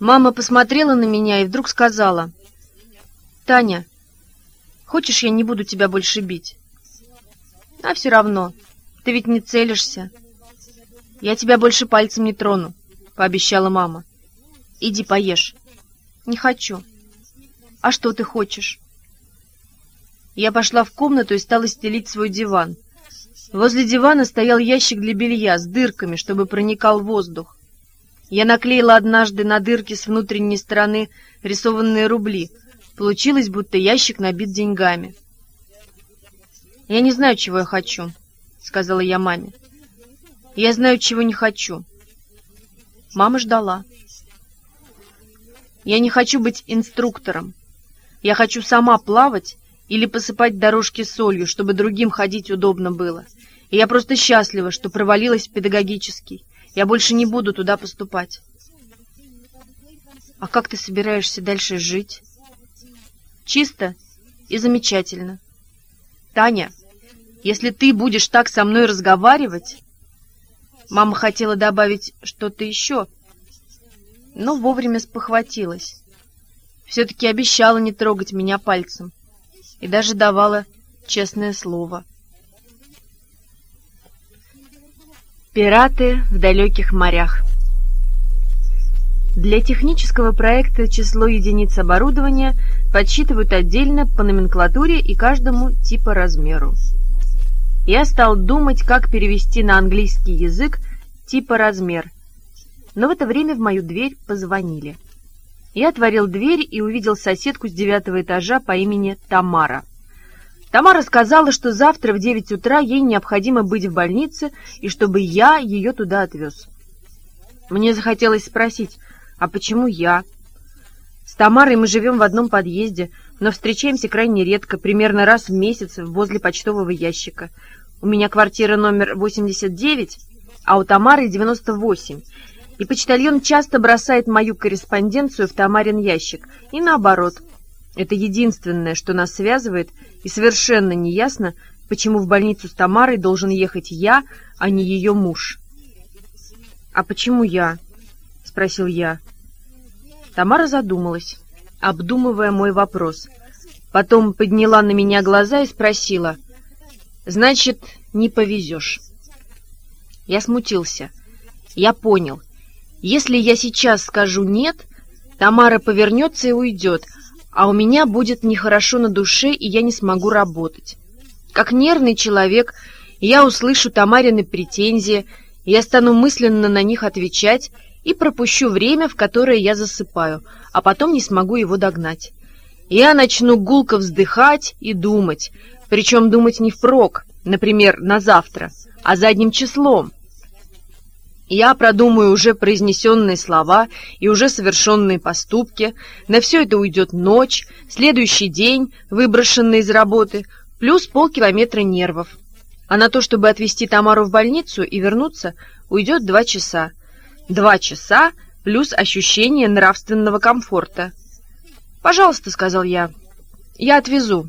Мама посмотрела на меня и вдруг сказала, «Таня, хочешь, я не буду тебя больше бить?» «А все равно, ты ведь не целишься». «Я тебя больше пальцем не трону», — пообещала мама. «Иди поешь». «Не хочу». «А что ты хочешь?» Я пошла в комнату и стала стелить свой диван. Возле дивана стоял ящик для белья с дырками, чтобы проникал воздух. Я наклеила однажды на дырки с внутренней стороны рисованные рубли. Получилось, будто ящик набит деньгами. «Я не знаю, чего я хочу», — сказала я маме. «Я знаю, чего не хочу». Мама ждала. «Я не хочу быть инструктором. Я хочу сама плавать или посыпать дорожки солью, чтобы другим ходить удобно было. И я просто счастлива, что провалилась в педагогический. Я больше не буду туда поступать. А как ты собираешься дальше жить? Чисто и замечательно. Таня, если ты будешь так со мной разговаривать... Мама хотела добавить что-то еще, но вовремя спохватилась. Все-таки обещала не трогать меня пальцем и даже давала честное слово. Пираты в далеких морях Для технического проекта число единиц оборудования подсчитывают отдельно по номенклатуре и каждому типа размеру. Я стал думать, как перевести на английский язык типа размер. Но в это время в мою дверь позвонили. Я отворил дверь и увидел соседку с девятого этажа по имени Тамара. Тамара сказала, что завтра в девять утра ей необходимо быть в больнице и чтобы я ее туда отвез. Мне захотелось спросить, а почему я? С Тамарой мы живем в одном подъезде, но встречаемся крайне редко, примерно раз в месяц возле почтового ящика. У меня квартира номер 89, а у Тамары 98. И почтальон часто бросает мою корреспонденцию в Тамарин ящик, и наоборот. Это единственное, что нас связывает, и совершенно неясно, почему в больницу с Тамарой должен ехать я, а не ее муж. «А почему я?» — спросил я. Тамара задумалась, обдумывая мой вопрос. Потом подняла на меня глаза и спросила, «Значит, не повезешь». Я смутился. Я понял. Если я сейчас скажу «нет», Тамара повернется и уйдет, а у меня будет нехорошо на душе, и я не смогу работать. Как нервный человек, я услышу Тамарины претензии, я стану мысленно на них отвечать и пропущу время, в которое я засыпаю, а потом не смогу его догнать. Я начну гулко вздыхать и думать, причем думать не впрок, например, на завтра, а задним числом. Я продумаю уже произнесенные слова и уже совершенные поступки. На все это уйдет ночь, следующий день, выброшенный из работы, плюс полкилометра нервов. А на то, чтобы отвезти Тамару в больницу и вернуться, уйдет два часа. Два часа плюс ощущение нравственного комфорта. «Пожалуйста», — сказал я, — «я отвезу».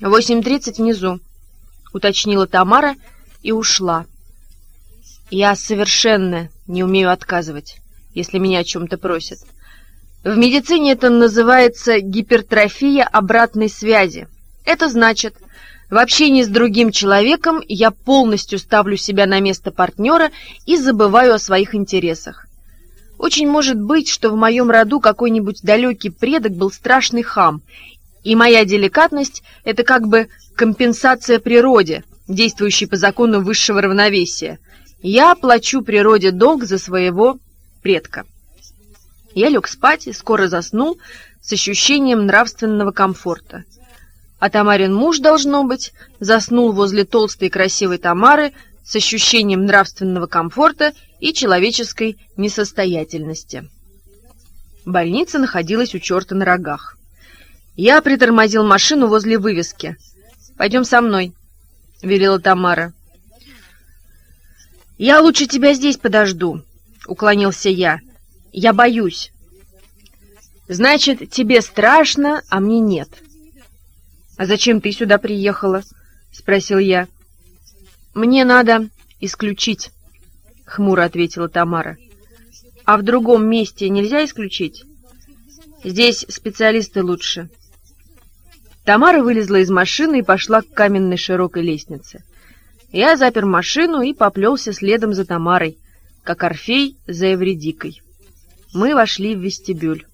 «Восемь тридцать внизу», — уточнила Тамара и ушла. Я совершенно не умею отказывать, если меня о чем-то просят. В медицине это называется гипертрофия обратной связи. Это значит, в общении с другим человеком я полностью ставлю себя на место партнера и забываю о своих интересах. Очень может быть, что в моем роду какой-нибудь далекий предок был страшный хам, и моя деликатность — это как бы компенсация природе, действующей по закону высшего равновесия — я плачу природе долг за своего предка. Я лег спать и скоро заснул с ощущением нравственного комфорта. А Тамарин муж, должно быть, заснул возле толстой и красивой Тамары с ощущением нравственного комфорта и человеческой несостоятельности. Больница находилась у черта на рогах. Я притормозил машину возле вывески. «Пойдем со мной», — велела Тамара. «Я лучше тебя здесь подожду», — уклонился я. «Я боюсь». «Значит, тебе страшно, а мне нет». «А зачем ты сюда приехала?» — спросил я. «Мне надо исключить», — хмуро ответила Тамара. А в другом месте нельзя исключить? Здесь специалисты лучше. Тамара вылезла из машины и пошла к каменной широкой лестнице. Я запер машину и поплелся следом за Тамарой, как Орфей за Эвредикой. Мы вошли в вестибюль.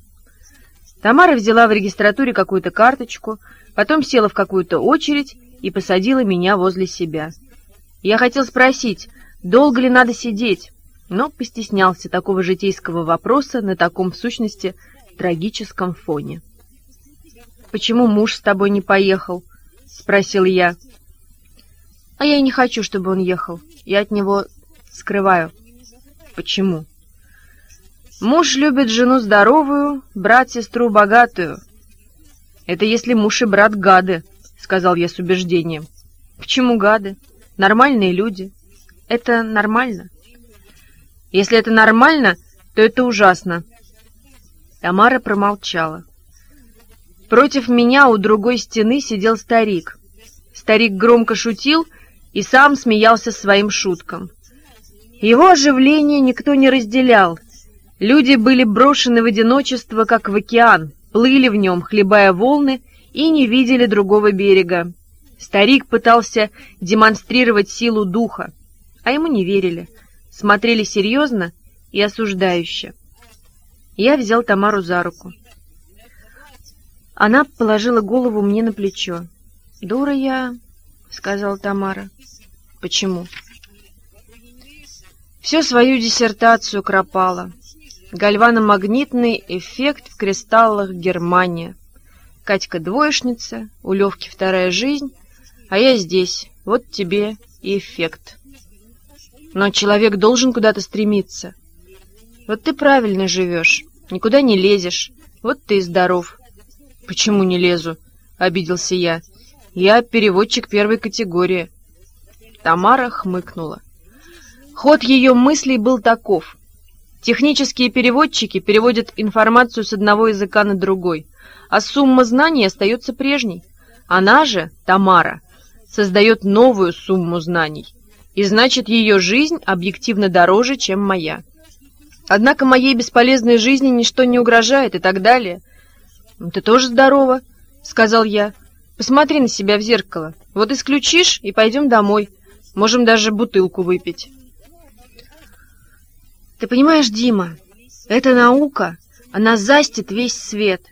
Тамара взяла в регистратуре какую-то карточку, потом села в какую-то очередь и посадила меня возле себя. Я хотел спросить, долго ли надо сидеть, но постеснялся такого житейского вопроса на таком, в сущности, трагическом фоне. «Почему муж с тобой не поехал?» — спросил я. «А я и не хочу, чтобы он ехал. Я от него скрываю». «Почему?» «Муж любит жену здоровую, брат сестру богатую». «Это если муж и брат гады», — сказал я с убеждением. «Почему гады? Нормальные люди. Это нормально». «Если это нормально, то это ужасно». Тамара промолчала. Против меня у другой стены сидел старик. Старик громко шутил и сам смеялся своим шуткам. Его оживление никто не разделял. Люди были брошены в одиночество, как в океан, плыли в нем, хлебая волны, и не видели другого берега. Старик пытался демонстрировать силу духа, а ему не верили, смотрели серьезно и осуждающе. Я взял Тамару за руку. Она положила голову мне на плечо. «Дура я», — сказала Тамара. «Почему?» Всю свою диссертацию кропала. Гальваномагнитный эффект в кристаллах Германия. Катька двоечница, у Левки вторая жизнь, а я здесь. Вот тебе и эффект. Но человек должен куда-то стремиться. Вот ты правильно живешь, никуда не лезешь, вот ты и здоров. «Почему не лезу?» — обиделся я. «Я переводчик первой категории». Тамара хмыкнула. Ход ее мыслей был таков. Технические переводчики переводят информацию с одного языка на другой, а сумма знаний остается прежней. Она же, Тамара, создает новую сумму знаний, и значит ее жизнь объективно дороже, чем моя. Однако моей бесполезной жизни ничто не угрожает и так далее — «Ты тоже здорова», — сказал я. «Посмотри на себя в зеркало. Вот исключишь, и пойдем домой. Можем даже бутылку выпить». «Ты понимаешь, Дима, эта наука, она застит весь свет.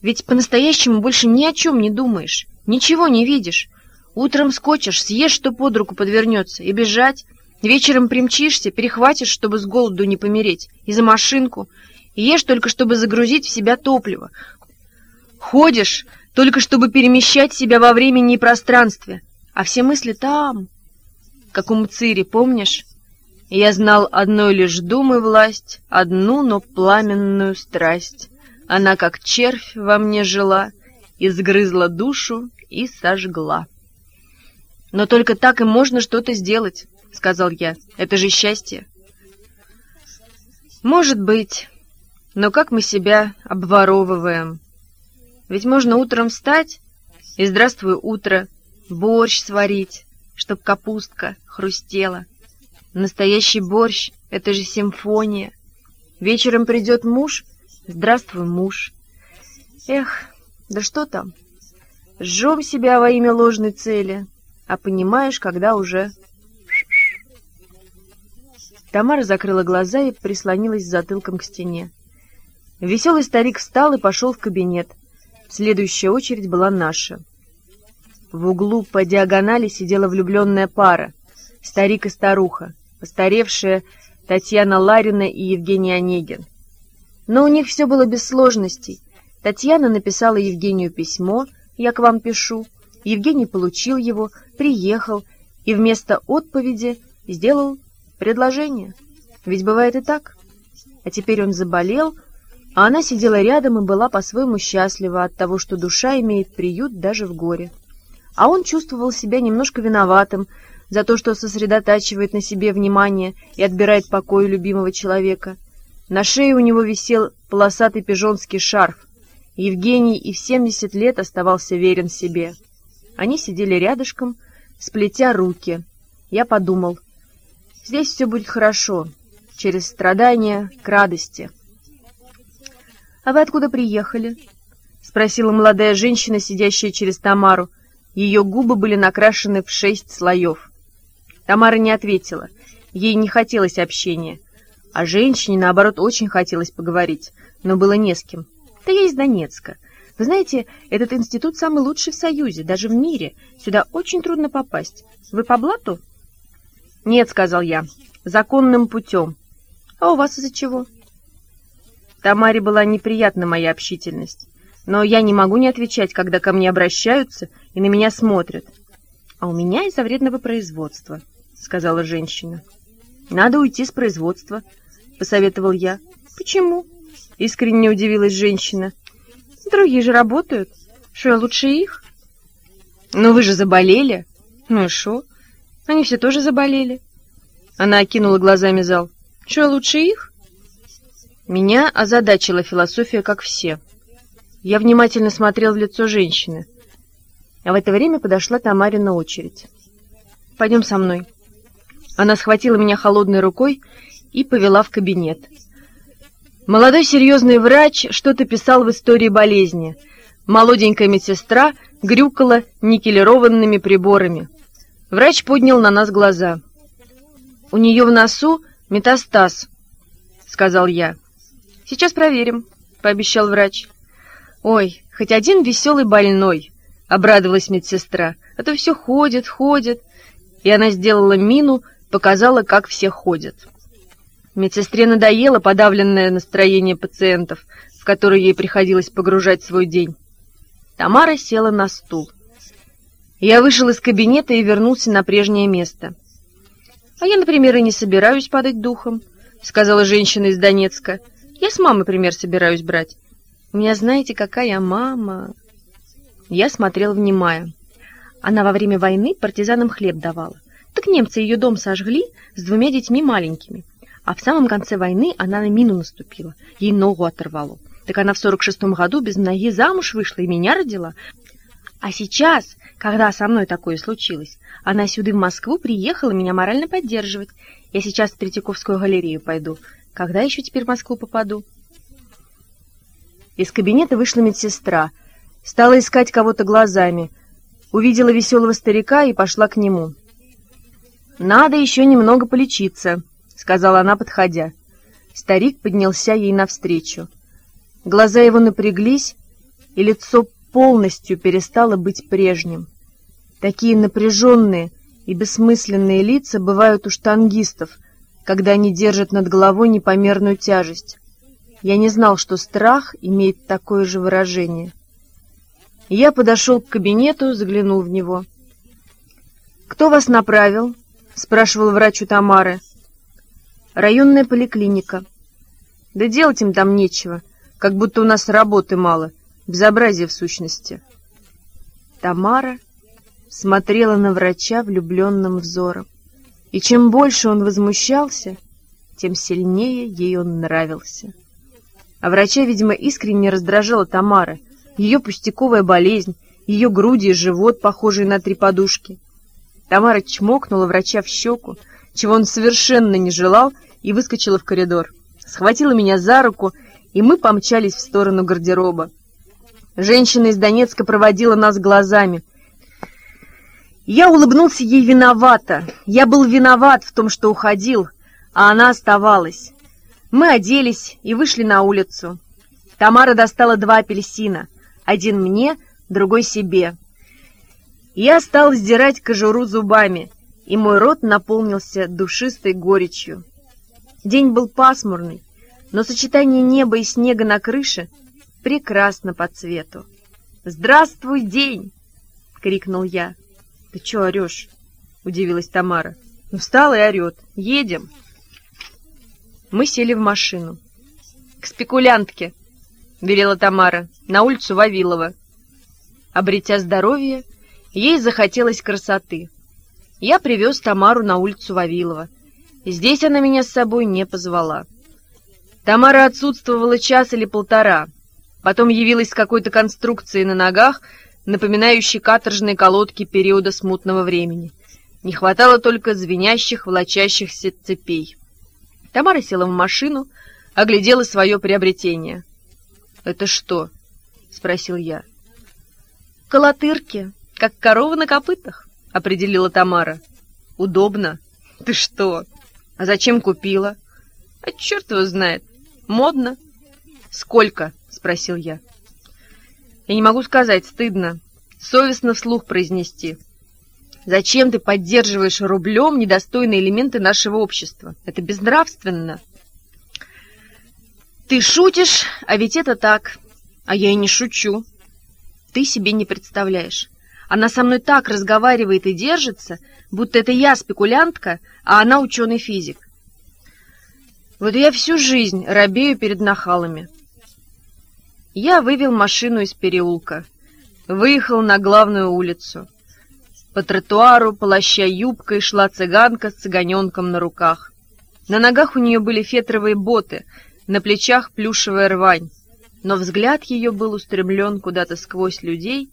Ведь по-настоящему больше ни о чем не думаешь, ничего не видишь. Утром скочишь, съешь, что под руку подвернется, и бежать. Вечером примчишься, перехватишь, чтобы с голоду не помереть, и за машинку, и ешь только, чтобы загрузить в себя топливо. Ходишь, только чтобы перемещать себя во времени и пространстве, а все мысли там, как у Мцири, помнишь? Я знал одной лишь думы власть, одну, но пламенную страсть. Она, как червь, во мне жила, изгрызла душу и сожгла. «Но только так и можно что-то сделать», — сказал я. «Это же счастье». «Может быть, но как мы себя обворовываем?» Ведь можно утром встать и «Здравствуй, утро!» борщ сварить, чтоб капустка хрустела. Настоящий борщ — это же симфония. Вечером придет муж — «Здравствуй, муж!» Эх, да что там? Жжем себя во имя ложной цели, а понимаешь, когда уже... Тамара закрыла глаза и прислонилась затылком к стене. Веселый старик встал и пошел в кабинет — Следующая очередь была наша. В углу по диагонали сидела влюбленная пара, старик и старуха, постаревшая Татьяна Ларина и Евгений Онегин. Но у них все было без сложностей. Татьяна написала Евгению письмо «Я к вам пишу». Евгений получил его, приехал и вместо отповеди сделал предложение. Ведь бывает и так. А теперь он заболел, а она сидела рядом и была по-своему счастлива от того, что душа имеет приют даже в горе. А он чувствовал себя немножко виноватым за то, что сосредотачивает на себе внимание и отбирает покой любимого человека. На шее у него висел полосатый пижонский шарф. Евгений и в 70 лет оставался верен себе. Они сидели рядышком, сплетя руки. Я подумал, здесь все будет хорошо. через страдания к радости. «А вы откуда приехали?» — спросила молодая женщина, сидящая через Тамару. Ее губы были накрашены в шесть слоев. Тамара не ответила. Ей не хотелось общения. А женщине, наоборот, очень хотелось поговорить, но было не с кем. «Да я из Донецка. Вы знаете, этот институт самый лучший в Союзе, даже в мире. Сюда очень трудно попасть. Вы по блату?» «Нет», — сказал я, — «законным путем». «А у вас из-за чего?» Тамаре была неприятна моя общительность, но я не могу не отвечать, когда ко мне обращаются и на меня смотрят. «А у меня из-за вредного производства», — сказала женщина. «Надо уйти с производства», — посоветовал я. «Почему?» — искренне удивилась женщина. Другие же работают. Что, я лучше их? Но вы же заболели. Ну и что? Они все тоже заболели. Она окинула глазами зал. Что, я лучше их? Меня озадачила философия, как все. Я внимательно смотрел в лицо женщины. А в это время подошла Тамарина очередь. «Пойдем со мной». Она схватила меня холодной рукой и повела в кабинет. Молодой серьезный врач что-то писал в истории болезни. Молоденькая медсестра грюкала никелированными приборами. Врач поднял на нас глаза. «У нее в носу метастаз», — сказал я. «Сейчас проверим», — пообещал врач. «Ой, хоть один веселый больной», — обрадовалась медсестра. «А то все ходит, ходит». И она сделала мину, показала, как все ходят. Медсестре надоело подавленное настроение пациентов, в которое ей приходилось погружать свой день. Тамара села на стул. Я вышел из кабинета и вернулся на прежнее место. «А я, например, и не собираюсь падать духом», — сказала женщина из Донецка. «Я с мамой пример собираюсь брать. У меня, знаете, какая мама...» Я смотрел, внимая. Она во время войны партизанам хлеб давала. Так немцы ее дом сожгли с двумя детьми маленькими. А в самом конце войны она на мину наступила, ей ногу оторвало. Так она в сорок шестом году без ноги замуж вышла и меня родила. А сейчас, когда со мной такое случилось, она сюда в Москву приехала меня морально поддерживать. Я сейчас в Третьяковскую галерею пойду. Когда еще теперь в Москву попаду? Из кабинета вышла медсестра. Стала искать кого-то глазами. Увидела веселого старика и пошла к нему. «Надо еще немного полечиться», — сказала она, подходя. Старик поднялся ей навстречу. Глаза его напряглись, и лицо полностью перестало быть прежним. Такие напряженные и бессмысленные лица бывают у штангистов, когда они держат над головой непомерную тяжесть. Я не знал, что страх имеет такое же выражение. Я подошел к кабинету, заглянул в него. «Кто вас направил?» — спрашивал врач у Тамары. Районная поликлиника. Да делать им там нечего, как будто у нас работы мало, безобразие в сущности. Тамара смотрела на врача влюбленным взором, и чем больше он возмущался, тем сильнее ей он нравился. А врача, видимо, искренне раздражала Тамара, ее пустяковая болезнь, ее груди и живот, похожие на три подушки. Тамара чмокнула врача в щеку, чего он совершенно не желал, и выскочила в коридор. Схватила меня за руку, и мы помчались в сторону гардероба. Женщина из Донецка проводила нас глазами. Я улыбнулся ей виновато. Я был виноват в том, что уходил, а она оставалась. Мы оделись и вышли на улицу. Тамара достала два апельсина. Один мне, другой себе. Я стал сдирать кожуру зубами, и мой рот наполнился душистой горечью. День был пасмурный, но сочетание неба и снега на крыше прекрасно по цвету. «Здравствуй, день!» — крикнул я. «Ты чё орёшь?» — удивилась Тамара. «Ну, встал и орёт. Едем!» Мы сели в машину. «К спекулянтке!» — велела Тамара. «На улицу Вавилова». Обретя здоровье, ей захотелось красоты. Я привез Тамару на улицу Вавилова. Здесь она меня с собой не позвала. Тамара отсутствовала час или полтора. Потом явилась с какой-то конструкцией на ногах, напоминающей каторжные колодки периода смутного времени. Не хватало только звенящих, волочащихся цепей. Тамара села в машину, оглядела свое приобретение. «Это что?» — спросил я. «Колотырки, как корова на копытах», — определила Тамара. «Удобно. Ты что? А зачем купила?» «А черт его знает. Модно». «Сколько?» — спросил я. «Я не могу сказать, стыдно. Совестно вслух произнести». Зачем ты поддерживаешь рублем недостойные элементы нашего общества? Это безнравственно. Ты шутишь, а ведь это так. А я и не шучу. Ты себе не представляешь. Она со мной так разговаривает и держится, будто это я спекулянтка, а она ученый-физик. Вот я всю жизнь робею перед нахалами. Я вывел машину из переулка, выехал на главную улицу. По тротуару, полоща юбкой, шла цыганка с цыганенком на руках. На ногах у нее были фетровые боты, на плечах плюшевая рвань, но взгляд ее был устремлен куда-то сквозь людей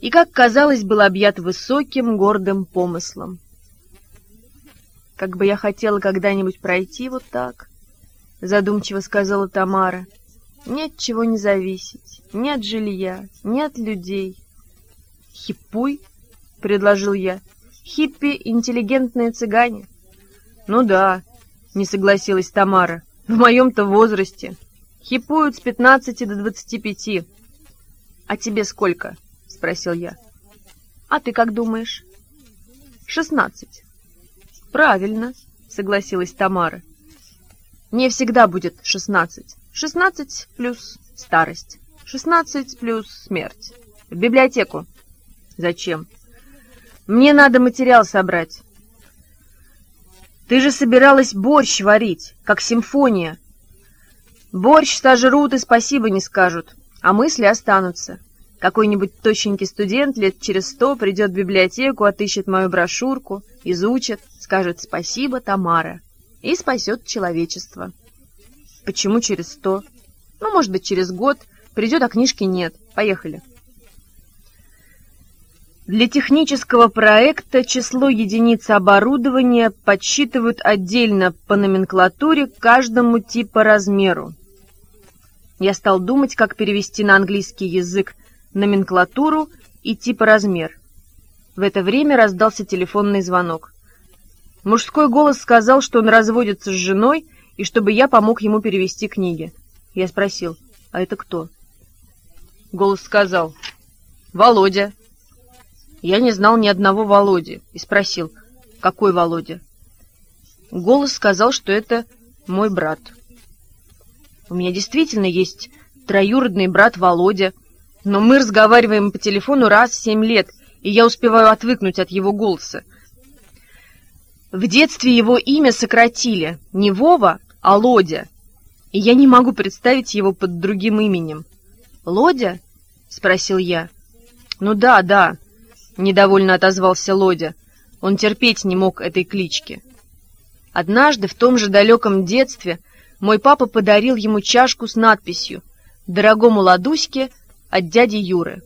и, как казалось, был объят высоким, гордым помыслом. «Как бы я хотела когда-нибудь пройти вот так», — задумчиво сказала Тамара, — «ни от чего не зависеть, ни от жилья, ни от людей». «Хипуй?» — предложил я. «Хиппи — интеллигентные цыгане». «Ну да», — не согласилась Тамара. «В моем-то возрасте. Хипуют с пятнадцати до двадцати пяти». «А тебе сколько?» — спросил я. «А ты как думаешь?» «Шестнадцать». «Правильно», — согласилась Тамара. «Мне всегда будет шестнадцать. Шестнадцать плюс старость. Шестнадцать плюс смерть. В библиотеку». «Зачем?» Мне надо материал собрать. Ты же собиралась борщ варить, как симфония. Борщ сожрут и спасибо не скажут, а мысли останутся. Какой-нибудь точненький студент лет через сто придет в библиотеку, отыщет мою брошюрку, изучит, скажет «Спасибо, Тамара» и спасет человечество. Почему через сто? Ну, может быть, через год. Придет, а книжки нет. Поехали. Для технического проекта число единиц оборудования подсчитывают отдельно по номенклатуре каждому типа размеру. Я стал думать, как перевести на английский язык номенклатуру и типа размер. В это время раздался телефонный звонок. Мужской голос сказал, что он разводится с женой, и чтобы я помог ему перевести книги. Я спросил, а это кто? Голос сказал, «Володя». Я не знал ни одного Володи и спросил, какой Володя? Голос сказал, что это мой брат. У меня действительно есть троюродный брат Володя, но мы разговариваем по телефону раз в семь лет, и я успеваю отвыкнуть от его голоса. В детстве его имя сократили не Вова, а Лодя, и я не могу представить его под другим именем. «Лодя?» — спросил я. «Ну да, да, — недовольно отозвался Лодя. Он терпеть не мог этой клички. Однажды, в том же далеком детстве, мой папа подарил ему чашку с надписью «Дорогому Ладуське от дяди Юры».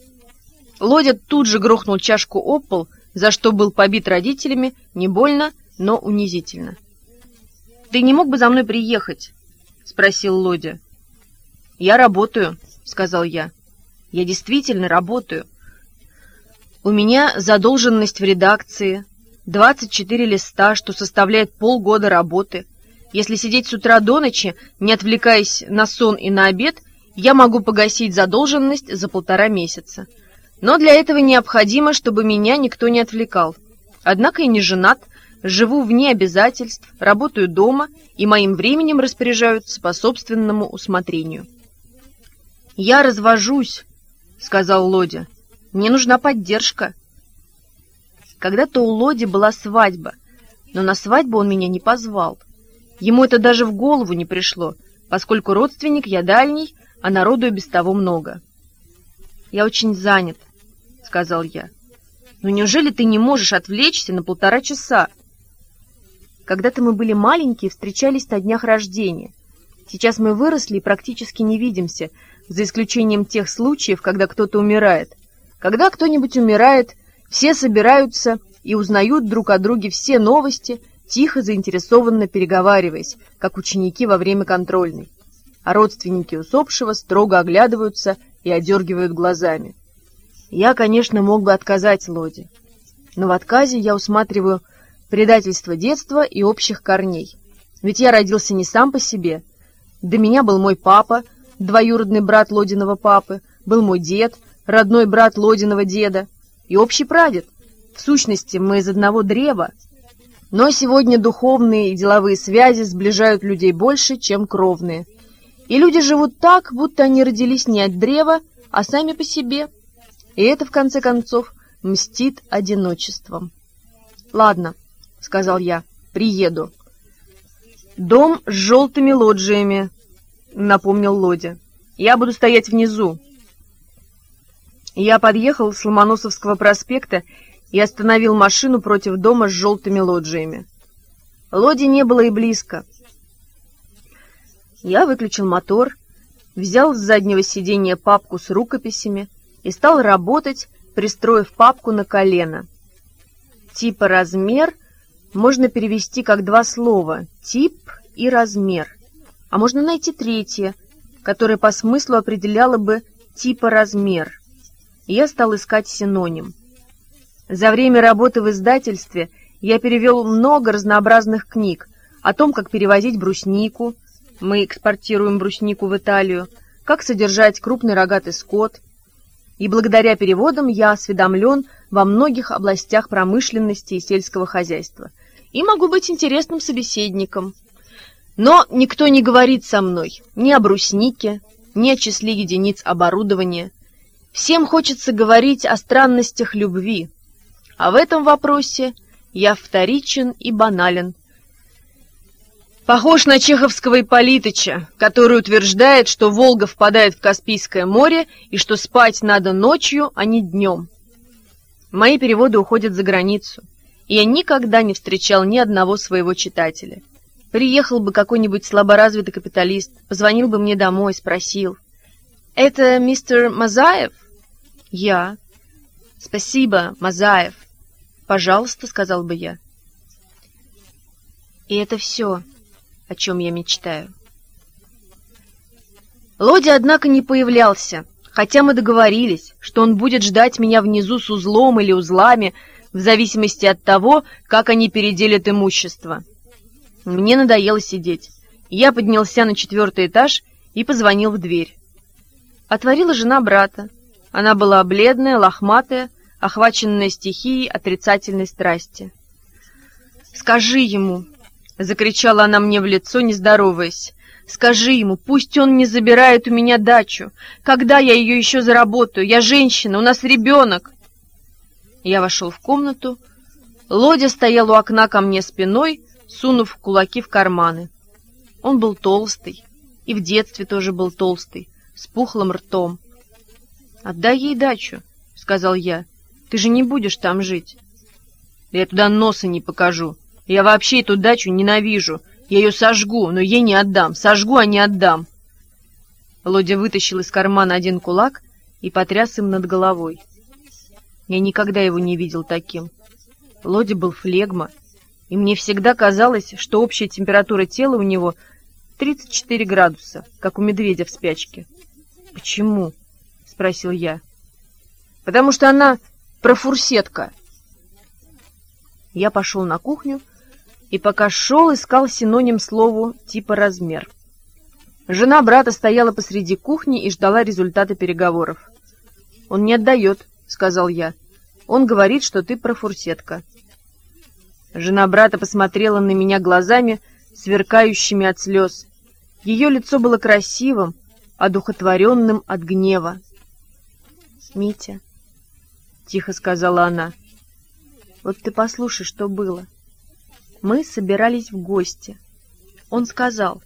Лодя тут же грохнул чашку об пол, за что был побит родителями, не больно, но унизительно. «Ты не мог бы за мной приехать?» — спросил Лодя. «Я работаю», — сказал я. «Я действительно работаю. У меня задолженность в редакции, 24 листа, что составляет полгода работы. Если сидеть с утра до ночи, не отвлекаясь на сон и на обед, я могу погасить задолженность за полтора месяца. Но для этого необходимо, чтобы меня никто не отвлекал. Однако я не женат, живу вне обязательств, работаю дома, и моим временем распоряжаются по собственному усмотрению. «Я развожусь», — сказал Лодя. Мне нужна поддержка. Когда-то у Лоди была свадьба, но на свадьбу он меня не позвал. Ему это даже в голову не пришло, поскольку родственник я дальний, а народу и без того много. «Я очень занят», — сказал я. «Но неужели ты не можешь отвлечься на полтора часа?» Когда-то мы были маленькие, встречались на днях рождения. Сейчас мы выросли и практически не видимся, за исключением тех случаев, когда кто-то умирает. Когда кто-нибудь умирает, все собираются и узнают друг о друге все новости, тихо, заинтересованно переговариваясь, как ученики во время контрольной. А родственники усопшего строго оглядываются и одергивают глазами. Я, конечно, мог бы отказать Лоде, но в отказе я усматриваю предательство детства и общих корней. Ведь я родился не сам по себе. До меня был мой папа, двоюродный брат Лодиного папы, был мой дед, родной брат Лодиного деда и общий прадед. В сущности, мы из одного древа. Но сегодня духовные и деловые связи сближают людей больше, чем кровные. И люди живут так, будто они родились не от древа, а сами по себе. И это, в конце концов, мстит одиночеством. «Ладно», — сказал я, — «приеду». «Дом с желтыми лоджиями», — напомнил Лодя. «Я буду стоять внизу». Я подъехал с Ломоносовского проспекта и остановил машину против дома с желтыми лоджиями. Лоди не было и близко. Я выключил мотор, взял с заднего сиденья папку с рукописями и стал работать, пристроив папку на колено. Типа размер можно перевести как два слова «тип» и «размер», а можно найти третье, которое по смыслу определяло бы типа размер. И я стал искать синоним. За время работы в издательстве я перевел много разнообразных книг о том, как перевозить бруснику, мы экспортируем бруснику в Италию, как содержать крупный рогатый скот, и благодаря переводам я осведомлен во многих областях промышленности и сельского хозяйства, и могу быть интересным собеседником. Но никто не говорит со мной ни о бруснике, ни о числе единиц оборудования. Всем хочется говорить о странностях любви, а в этом вопросе я вторичен и банален, Похож на чеховского Ипполитыча, который утверждает, что Волга впадает в Каспийское море и что спать надо ночью, а не днем. Мои переводы уходят за границу, я никогда не встречал ни одного своего читателя. Приехал бы какой-нибудь слаборазвитый капиталист, позвонил бы мне домой, спросил. «Это мистер Мазаев?» «Я». «Спасибо, Мазаев». «Пожалуйста», — сказал бы я. И это все о чем я мечтаю. Лодя, однако, не появлялся, хотя мы договорились, что он будет ждать меня внизу с узлом или узлами, в зависимости от того, как они переделят имущество. Мне надоело сидеть. Я поднялся на четвертый этаж и позвонил в дверь. Отворила жена брата. Она была бледная, лохматая, охваченная стихией отрицательной страсти. «Скажи ему», Закричала она мне в лицо, не здороваясь. «Скажи ему, пусть он не забирает у меня дачу. Когда я ее еще заработаю? Я женщина, у нас ребенок!» Я вошел в комнату. Лодя стоял у окна ко мне спиной, сунув кулаки в карманы. Он был толстый, и в детстве тоже был толстый, с пухлым ртом. «Отдай ей дачу», — сказал я. «Ты же не будешь там жить». «Я туда носа не покажу», я вообще эту дачу ненавижу. Я ее сожгу, но ей не отдам. Сожгу, а не отдам. Лодя вытащил из кармана один кулак и потряс им над головой. Я никогда его не видел таким. Лодя был флегма, и мне всегда казалось, что общая температура тела у него 34 градуса, как у медведя в спячке. «Почему?» — спросил я. «Потому что она профурсетка». Я пошел на кухню и пока шел, искал синоним слову типа «размер». Жена брата стояла посреди кухни и ждала результата переговоров. «Он не отдает», — сказал я. «Он говорит, что ты профурсетка». Жена брата посмотрела на меня глазами, сверкающими от слез. Ее лицо было красивым, одухотворенным от гнева. «Митя», — тихо сказала она, — «вот ты послушай, что было». Мы собирались в гости. Он сказал,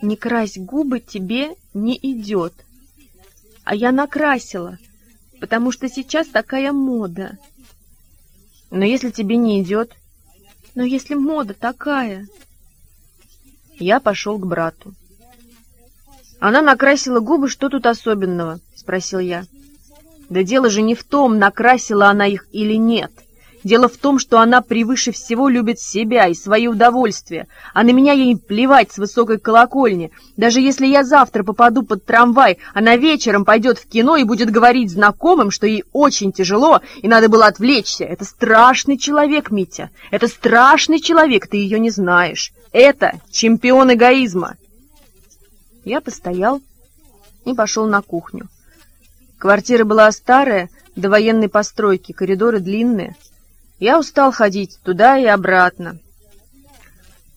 «Не крась губы, тебе не идет». А я накрасила, потому что сейчас такая мода. Но если тебе не идет, но если мода такая... Я пошел к брату. Она накрасила губы, что тут особенного? Спросил я. Да дело же не в том, накрасила она их или нет. Дело в том, что она превыше всего любит себя и свои удовольствия, а на меня ей плевать с высокой колокольни. Даже если я завтра попаду под трамвай, она вечером пойдет в кино и будет говорить знакомым, что ей очень тяжело и надо было отвлечься. Это страшный человек, Митя. Это страшный человек, ты ее не знаешь. Это чемпион эгоизма. Я постоял и пошел на кухню. Квартира была старая, до военной постройки, коридоры длинные. Я устал ходить туда и обратно.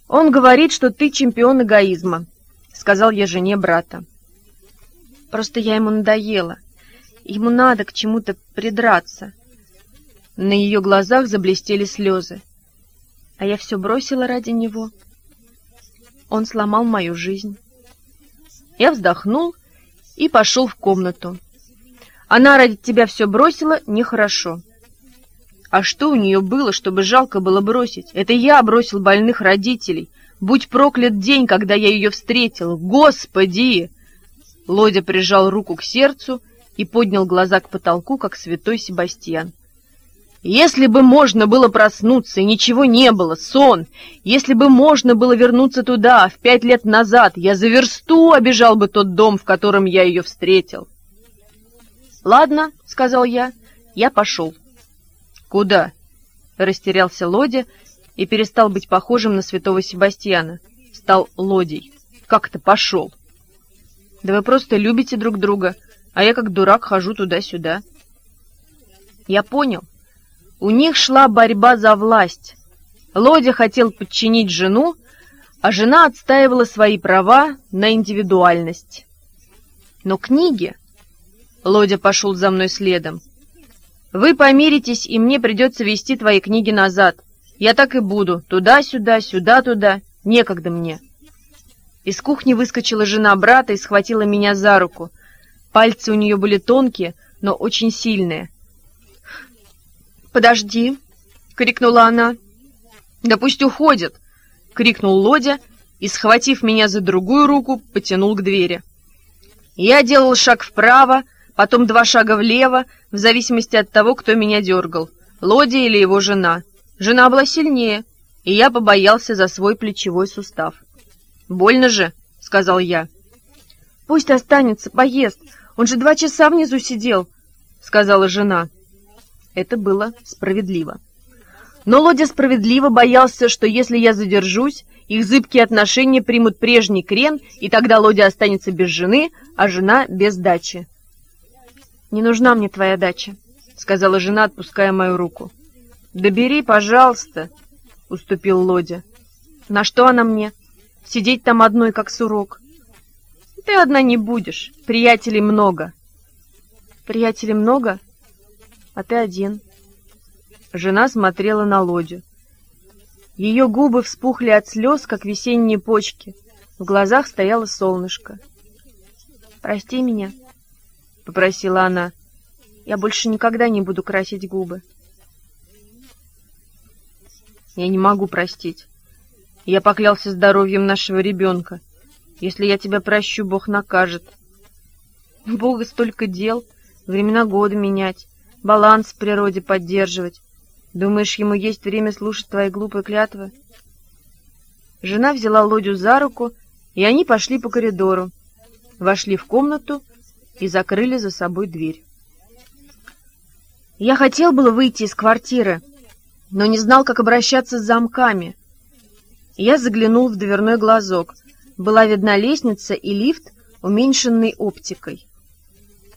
«Он говорит, что ты чемпион эгоизма», — сказал я жене брата. «Просто я ему надоела. Ему надо к чему-то придраться». На ее глазах заблестели слезы. А я все бросила ради него. Он сломал мою жизнь. Я вздохнул и пошел в комнату. Она ради тебя все бросила, нехорошо. А что у нее было, чтобы жалко было бросить? Это я бросил больных родителей. Будь проклят день, когда я ее встретил. Господи! Лодя прижал руку к сердцу и поднял глаза к потолку, как святой Себастьян. Если бы можно было проснуться, и ничего не было, сон, если бы можно было вернуться туда, в пять лет назад, я за версту обижал бы тот дом, в котором я ее встретил. «Ладно», — сказал я, — «я пошел». «Куда?» — растерялся Лодя и перестал быть похожим на святого Себастьяна. Стал Лодей. «Как это пошел?» «Да вы просто любите друг друга, а я как дурак хожу туда-сюда». Я понял. У них шла борьба за власть. Лодя хотел подчинить жену, а жена отстаивала свои права на индивидуальность. Но книги... Лодя пошел за мной следом. «Вы помиритесь, и мне придется вести твои книги назад. Я так и буду. Туда-сюда, сюда-туда. Некогда мне». Из кухни выскочила жена брата и схватила меня за руку. Пальцы у нее были тонкие, но очень сильные. «Подожди!» — крикнула она. «Да пусть уходит!» — крикнул Лодя и, схватив меня за другую руку, потянул к двери. Я делал шаг вправо, потом два шага влево, в зависимости от того, кто меня дергал, Лодя или его жена. Жена была сильнее, и я побоялся за свой плечевой сустав. «Больно же», — сказал я. «Пусть останется, поест, он же два часа внизу сидел», — сказала жена. Это было справедливо. Но Лодя справедливо боялся, что если я задержусь, их зыбкие отношения примут прежний крен, и тогда Лодя останется без жены, а жена без дачи. «Не нужна мне твоя дача», — сказала жена, отпуская мою руку. «Да бери, пожалуйста», — уступил Лодя. «На что она мне? Сидеть там одной, как сурок». «Ты одна не будешь, приятелей много». «Приятелей много? А ты один». Жена смотрела на Лодю. Ее губы вспухли от слез, как весенние почки. В глазах стояло солнышко. «Прости меня», попросила она. «Я больше никогда не буду красить губы». «Я не могу простить. Я поклялся здоровьем нашего ребенка. Если я тебя прощу, Бог накажет». «У Бога столько дел, времена года менять, баланс в природе поддерживать. Думаешь, ему есть время слушать твои глупые клятвы?» Жена взяла Лодю за руку, и они пошли по коридору, вошли в комнату и закрыли за собой дверь. Я хотел было выйти из квартиры, но не знал, как обращаться с замками. Я заглянул в дверной глазок. Была видна лестница и лифт, уменьшенный оптикой.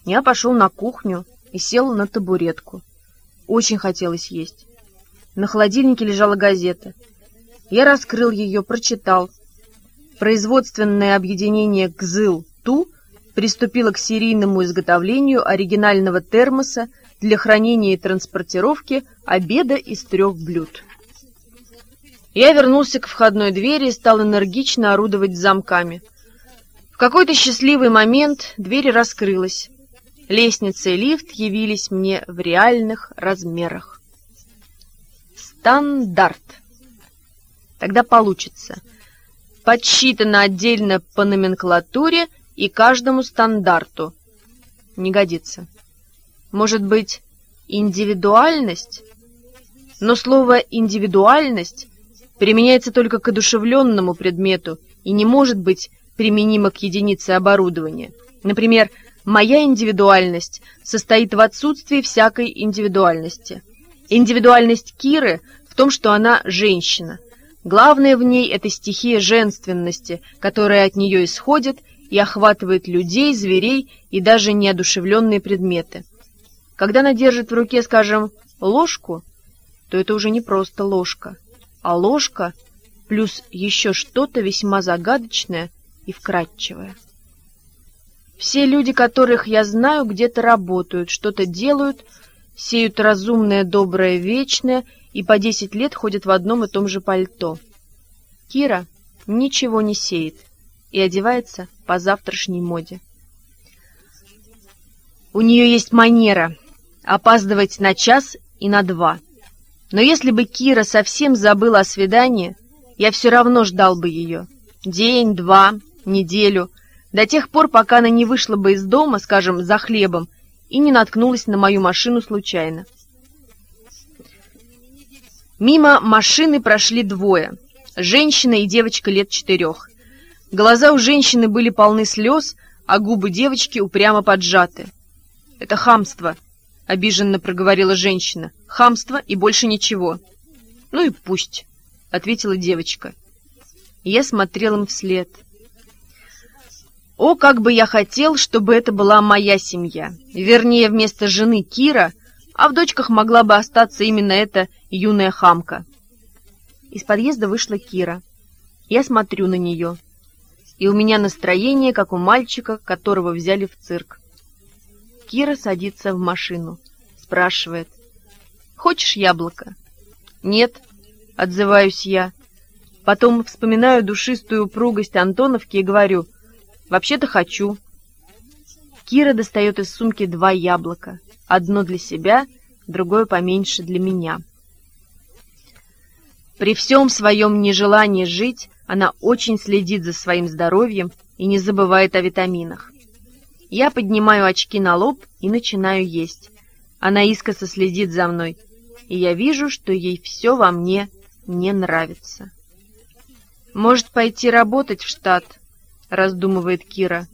Я пошел на кухню и сел на табуретку. Очень хотелось есть. На холодильнике лежала газета. Я раскрыл ее, прочитал. Производственное объединение «ГЗИЛ-ТУ» приступила к серийному изготовлению оригинального термоса для хранения и транспортировки обеда из трех блюд. Я вернулся к входной двери и стал энергично орудовать замками. В какой-то счастливый момент дверь раскрылась. Лестница и лифт явились мне в реальных размерах. Стандарт. Тогда получится. Подсчитано отдельно по номенклатуре – и каждому стандарту. Не годится. Может быть, индивидуальность? Но слово «индивидуальность» применяется только к одушевленному предмету и не может быть применимо к единице оборудования. Например, моя индивидуальность состоит в отсутствии всякой индивидуальности. Индивидуальность Киры в том, что она женщина. Главное в ней – это стихия женственности, которая от нее исходит и охватывает людей, зверей и даже неодушевленные предметы. Когда она держит в руке, скажем, ложку, то это уже не просто ложка, а ложка плюс еще что-то весьма загадочное и вкрадчивое. Все люди, которых я знаю, где-то работают, что-то делают, сеют разумное, доброе, вечное и по десять лет ходят в одном и том же пальто. Кира ничего не сеет и одевается по завтрашней моде. У нее есть манера опаздывать на час и на два. Но если бы Кира совсем забыла о свидании, я все равно ждал бы ее. День, два, неделю, до тех пор, пока она не вышла бы из дома, скажем, за хлебом, и не наткнулась на мою машину случайно. Мимо машины прошли двое — женщина и девочка лет четырех. Глаза у женщины были полны слез, а губы девочки упрямо поджаты. «Это хамство», — обиженно проговорила женщина. «Хамство и больше ничего». «Ну и пусть», — ответила девочка. я смотрел им вслед. О, как бы я хотел, чтобы это была моя семья. Вернее, вместо жены Кира, а в дочках могла бы остаться именно эта юная хамка. Из подъезда вышла Кира. Я смотрю на нее. И у меня настроение, как у мальчика, которого взяли в цирк. Кира садится в машину. Спрашивает. «Хочешь яблоко?» «Нет», — отзываюсь я. Потом вспоминаю душистую упругость Антоновки и говорю. «Вообще-то хочу». Кира достает из сумки два яблока. Одно для себя, другое поменьше для меня. При всем своем нежелании жить, она очень следит за своим здоровьем и не забывает о витаминах. Я поднимаю очки на лоб и начинаю есть. Она искоса следит за мной, и я вижу, что ей все во мне не нравится. «Может, пойти работать в штат?» — раздумывает Кира.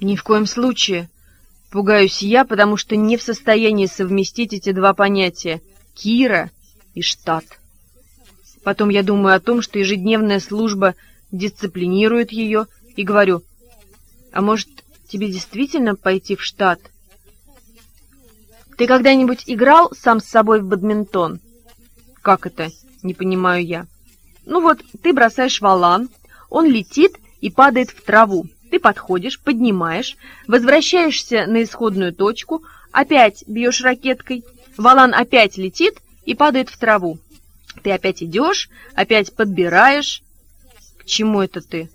«Ни в коем случае!» — пугаюсь я, потому что не в состоянии совместить эти два понятия — Кира и штат. Потом я думаю о том, что ежедневная служба дисциплинирует ее, и говорю, а может, тебе действительно пойти в штат? Ты когда-нибудь играл сам с собой в бадминтон? Как это? Не понимаю я. Ну вот, ты бросаешь валан, он летит и падает в траву. Ты подходишь, поднимаешь, возвращаешься на исходную точку, опять бьешь ракеткой, валан опять летит и падает в траву. Ты опять идешь, опять подбираешь. К чему это ты?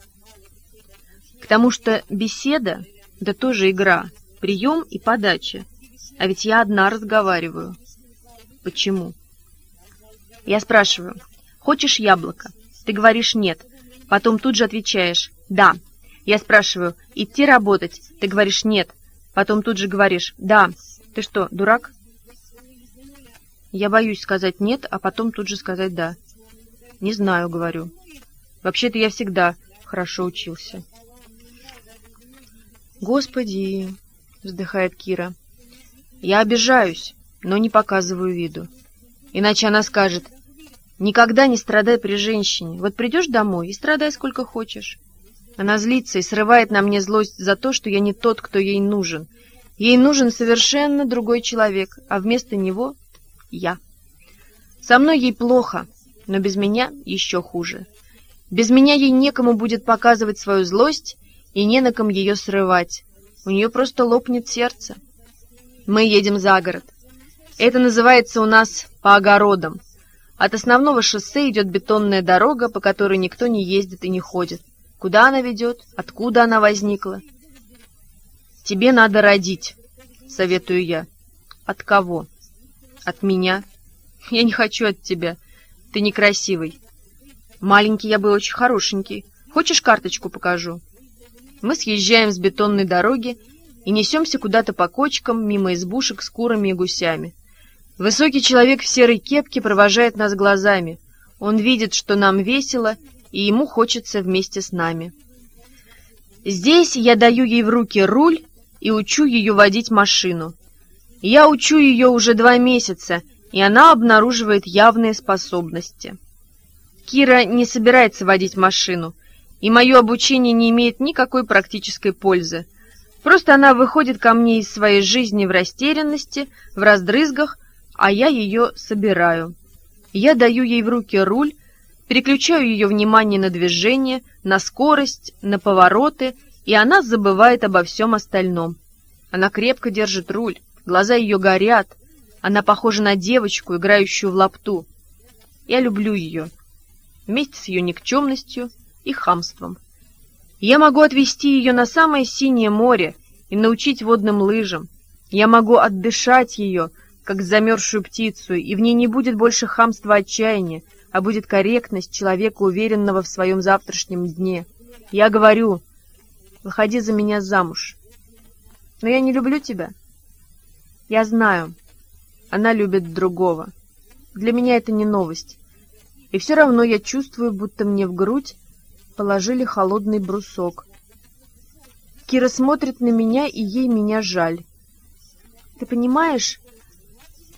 К тому, что беседа — да тоже игра, прием и подача. А ведь я одна разговариваю. Почему? Я спрашиваю, хочешь яблоко? Ты говоришь «нет». Потом тут же отвечаешь «да». Я спрашиваю, идти работать? Ты говоришь «нет». Потом тут же говоришь «да». Ты что, дурак? Я боюсь сказать «нет», а потом тут же сказать «да». «Не знаю», — говорю. Вообще-то я всегда хорошо учился. «Господи!» — вздыхает Кира. «Я обижаюсь, но не показываю виду. Иначе она скажет, «Никогда не страдай при женщине. Вот придешь домой и страдай сколько хочешь». Она злится и срывает на мне злость за то, что я не тот, кто ей нужен. Ей нужен совершенно другой человек, а вместо него я. Со мной ей плохо, но без меня еще хуже. Без меня ей некому будет показывать свою злость и не на ком ее срывать. У нее просто лопнет сердце. Мы едем за город. Это называется у нас по огородам. От основного шоссе идет бетонная дорога, по которой никто не ездит и не ходит. Куда она ведет? Откуда она возникла? «Тебе надо родить», — советую я. «От кого?» От меня? Я не хочу от тебя. Ты некрасивый. Маленький я был очень хорошенький. Хочешь, карточку покажу? Мы съезжаем с бетонной дороги и несемся куда-то по кочкам, мимо избушек с курами и гусями. Высокий человек в серой кепке провожает нас глазами. Он видит, что нам весело, и ему хочется вместе с нами. Здесь я даю ей в руки руль и учу ее водить машину. Я учу ее уже два месяца, и она обнаруживает явные способности. Кира не собирается водить машину, и мое обучение не имеет никакой практической пользы. Просто она выходит ко мне из своей жизни в растерянности, в раздрызгах, а я ее собираю. Я даю ей в руки руль, переключаю ее внимание на движение, на скорость, на повороты, и она забывает обо всем остальном. Она крепко держит руль, глаза ее горят, она похожа на девочку, играющую в лапту. Я люблю ее, вместе с ее никчемностью и хамством. Я могу отвезти ее на самое синее море и научить водным лыжам. Я могу отдышать ее, как замерзшую птицу, и в ней не будет больше хамства отчаяния, а будет корректность человека, уверенного в своем завтрашнем дне. Я говорю, выходи за меня замуж. Но я не люблю тебя. Я знаю, она любит другого. Для меня это не новость. И все равно я чувствую, будто мне в грудь положили холодный брусок. Кира смотрит на меня, и ей меня жаль. Ты понимаешь,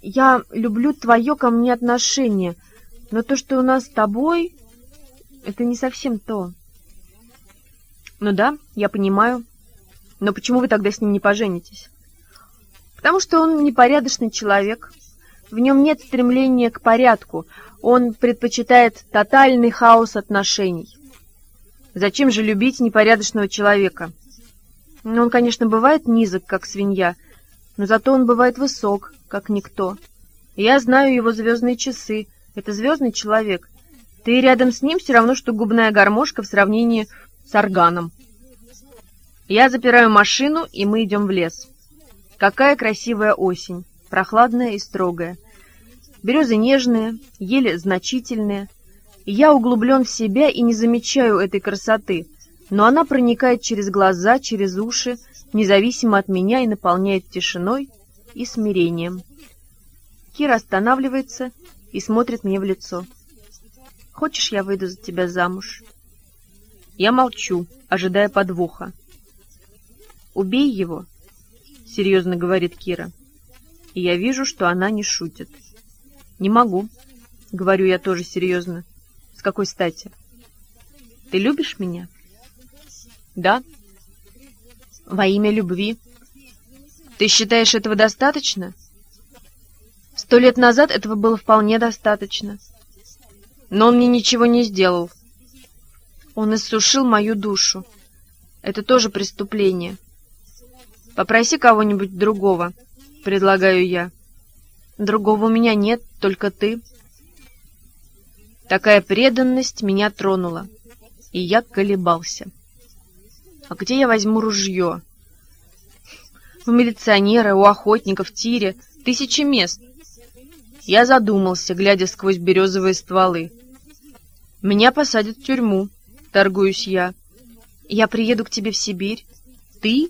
я люблю твое ко мне отношение, но то, что у нас с тобой, это не совсем то. Ну да, я понимаю. Но почему вы тогда с ним не поженитесь? Потому что он непорядочный человек. В нем нет стремления к порядку. Он предпочитает тотальный хаос отношений. Зачем же любить непорядочного человека? Он, конечно, бывает низок, как свинья, но зато он бывает высок, как никто. Я знаю его звездные часы. Это звездный человек. Ты рядом с ним все равно, что губная гармошка в сравнении с органом. Я запираю машину, и мы идем в лес. Какая красивая осень, прохладная и строгая. Березы нежные, еле значительные. Я углублен в себя и не замечаю этой красоты, но она проникает через глаза, через уши, независимо от меня и наполняет тишиной и смирением. Кира останавливается и смотрит мне в лицо. «Хочешь, я выйду за тебя замуж?» Я молчу, ожидая подвоха. «Убей его», — серьезно говорит Кира. И я вижу, что она не шутит. «Не могу», — говорю я тоже серьезно. «С какой стати?» «Ты любишь меня?» «Да». «Во имя любви». «Ты считаешь этого достаточно?» Сто лет назад этого было вполне достаточно. Но он мне ничего не сделал. Он иссушил мою душу. Это тоже преступление. Попроси кого-нибудь другого, предлагаю я. Другого у меня нет, только ты. Такая преданность меня тронула, и я колебался. А где я возьму ружье? У милиционера, у охотника в тире тысячи мест. Я задумался, глядя сквозь березовые стволы. «Меня посадят в тюрьму», — торгуюсь я. «Я приеду к тебе в Сибирь». «Ты?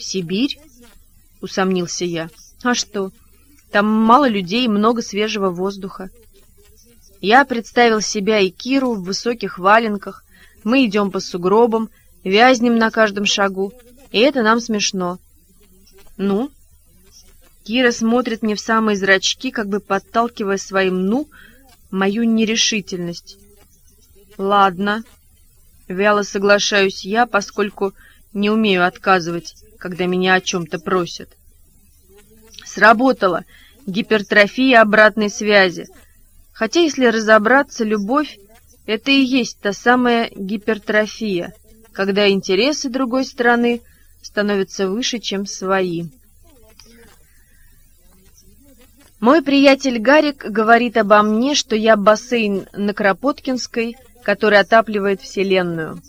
В Сибирь?» — усомнился я. «А что? Там мало людей, много свежего воздуха». Я представил себя и Киру в высоких валенках. Мы идем по сугробам, вязнем на каждом шагу, и это нам смешно. «Ну?» Кира смотрит мне в самые зрачки, как бы подталкивая своим «ну» мою нерешительность. «Ладно», — вяло соглашаюсь я, поскольку не умею отказывать, когда меня о чем-то просят. Сработала гипертрофия обратной связи. Хотя, если разобраться, любовь — это и есть та самая гипертрофия, когда интересы другой стороны становятся выше, чем свои. Мой приятель Гарик говорит обо мне, что я бассейн на Кропоткинской, который отапливает Вселенную.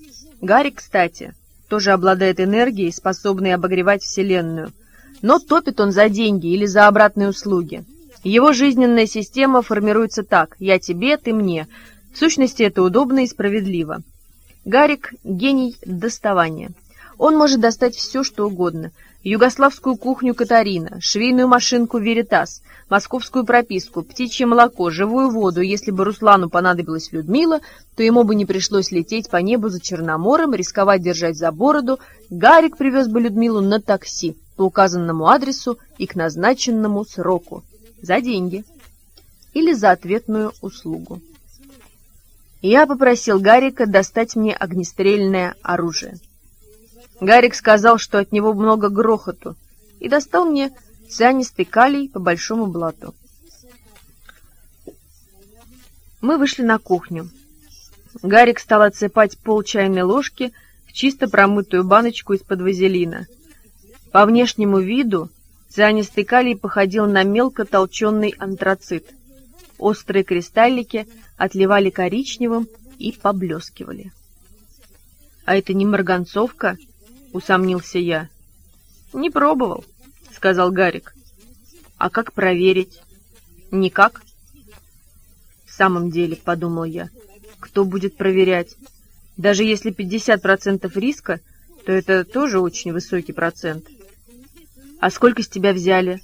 Гарик, кстати, тоже обладает энергией, способной обогревать Вселенную. Но топит он за деньги или за обратные услуги. Его жизненная система формируется так «я тебе, ты мне». В сущности, это удобно и справедливо. Гарик – гений доставания. Он может достать все, что угодно. Югославскую кухню Катарина, швейную машинку Веритас, московскую прописку, птичье молоко, живую воду. Если бы Руслану понадобилась Людмила, то ему бы не пришлось лететь по небу за Черномором, рисковать держать за бороду. Гарик привез бы Людмилу на такси по указанному адресу и к назначенному сроку. За деньги. Или за ответную услугу. Я попросил Гарика достать мне огнестрельное оружие. Гарик сказал, что от него много грохоту, и достал мне цианистый калий по большому блату. Мы вышли на кухню. Гарик стал отсыпать пол чайной ложки в чисто промытую баночку из-под вазелина. По внешнему виду цианистый калий походил на мелко толченный антрацит. Острые кристаллики отливали коричневым и поблескивали. «А это не марганцовка?» — усомнился я. «Не пробовал», — сказал Гарик. «А как проверить?» «Никак». «В самом деле», — подумал я, — «кто будет проверять? Даже если 50% риска, то это тоже очень высокий процент». «А сколько с тебя взяли?»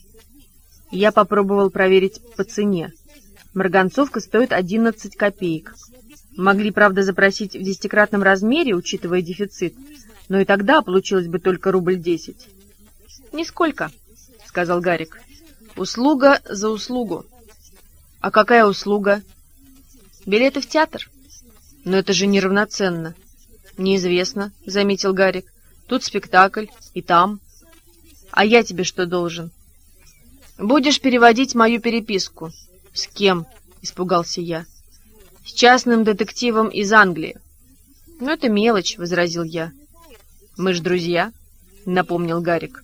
Я попробовал проверить по цене. Марганцовка стоит 11 копеек. Могли, правда, запросить в десятикратном размере, учитывая дефицит, но и тогда получилось бы только рубль десять. «Нисколько», — сказал Гарик. «Услуга за услугу». «А какая услуга?» «Билеты в театр». «Но это же неравноценно». «Неизвестно», — заметил Гарик. «Тут спектакль, и там». «А я тебе что должен?» «Будешь переводить мою переписку». «С кем?» — испугался я. «С частным детективом из Англии». «Ну, это мелочь», — возразил я. «Мы ж друзья», — напомнил Гарик.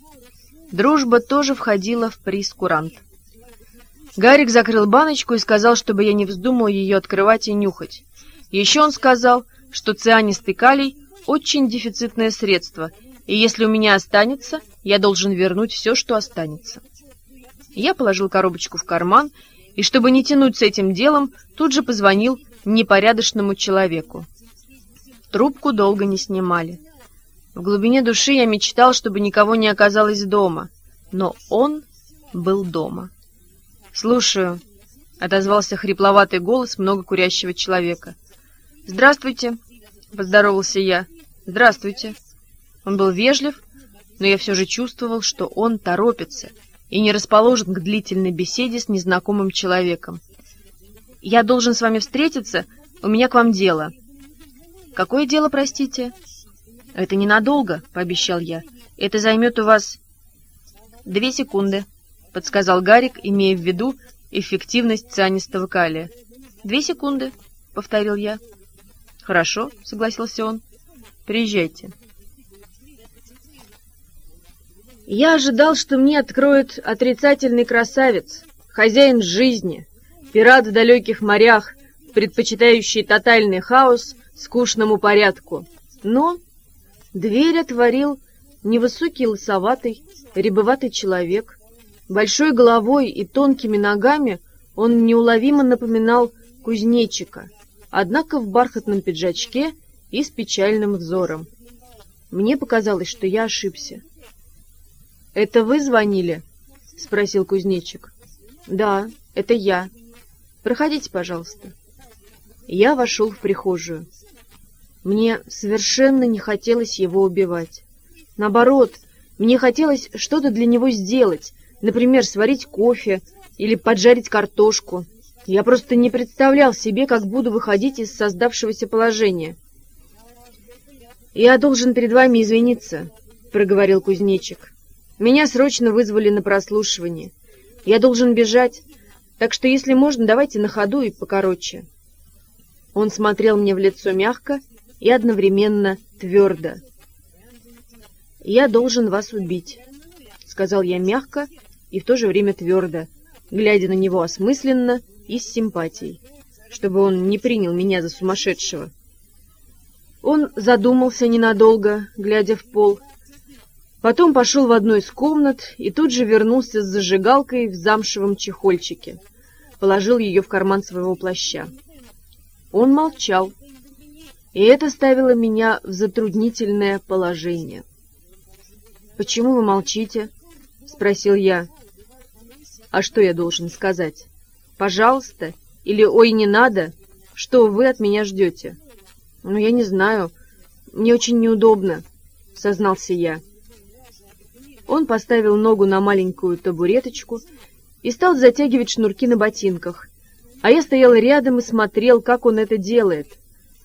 Дружба тоже входила в прискурант. Гарик закрыл баночку и сказал, чтобы я не вздумал ее открывать и нюхать. Еще он сказал, что цианистый калий — очень дефицитное средство, и если у меня останется, я должен вернуть все, что останется. Я положил коробочку в карман и, чтобы не тянуть с этим делом, тут же позвонил непорядочному человеку. Трубку долго не снимали. В глубине души я мечтал, чтобы никого не оказалось дома, но он был дома. «Слушаю», — отозвался хрипловатый голос многокурящего человека. «Здравствуйте», — поздоровался я. «Здравствуйте». Он был вежлив, но я все же чувствовал, что он торопится и не расположен к длительной беседе с незнакомым человеком. «Я должен с вами встретиться, у меня к вам дело». «Какое дело, простите?» «Это ненадолго», — пообещал я. «Это займет у вас...» «Две секунды», — подсказал Гарик, имея в виду эффективность цианистого калия. «Две секунды», — повторил я. «Хорошо», — согласился он. «Приезжайте». Я ожидал, что мне откроет отрицательный красавец, хозяин жизни, пират в далеких морях, предпочитающий тотальный хаос скучному порядку. Но Дверь отворил невысокий лысоватый, рябоватый человек. Большой головой и тонкими ногами он неуловимо напоминал кузнечика, однако в бархатном пиджачке и с печальным взором. Мне показалось, что я ошибся. «Это вы звонили?» — спросил кузнечик. «Да, это я. Проходите, пожалуйста». Я вошел в прихожую. Мне совершенно не хотелось его убивать. Наоборот, мне хотелось что-то для него сделать, например, сварить кофе или поджарить картошку. Я просто не представлял себе, как буду выходить из создавшегося положения. «Я должен перед вами извиниться», — проговорил кузнечик. «Меня срочно вызвали на прослушивание. Я должен бежать, так что, если можно, давайте на ходу и покороче». Он смотрел мне в лицо мягко и одновременно твердо. «Я должен вас убить», — сказал я мягко и в то же время твердо, глядя на него осмысленно и с симпатией, чтобы он не принял меня за сумасшедшего. Он задумался ненадолго, глядя в пол, потом пошел в одну из комнат и тут же вернулся с зажигалкой в замшевом чехольчике, положил ее в карман своего плаща. Он молчал, и это ставило меня в затруднительное положение. «Почему вы молчите?» — спросил я. «А что я должен сказать? Пожалуйста? Или ой, не надо? Что вы от меня ждете?» «Ну, я не знаю. Мне очень неудобно», — сознался я. Он поставил ногу на маленькую табуреточку и стал затягивать шнурки на ботинках, а я стоял рядом и смотрел, как он это делает.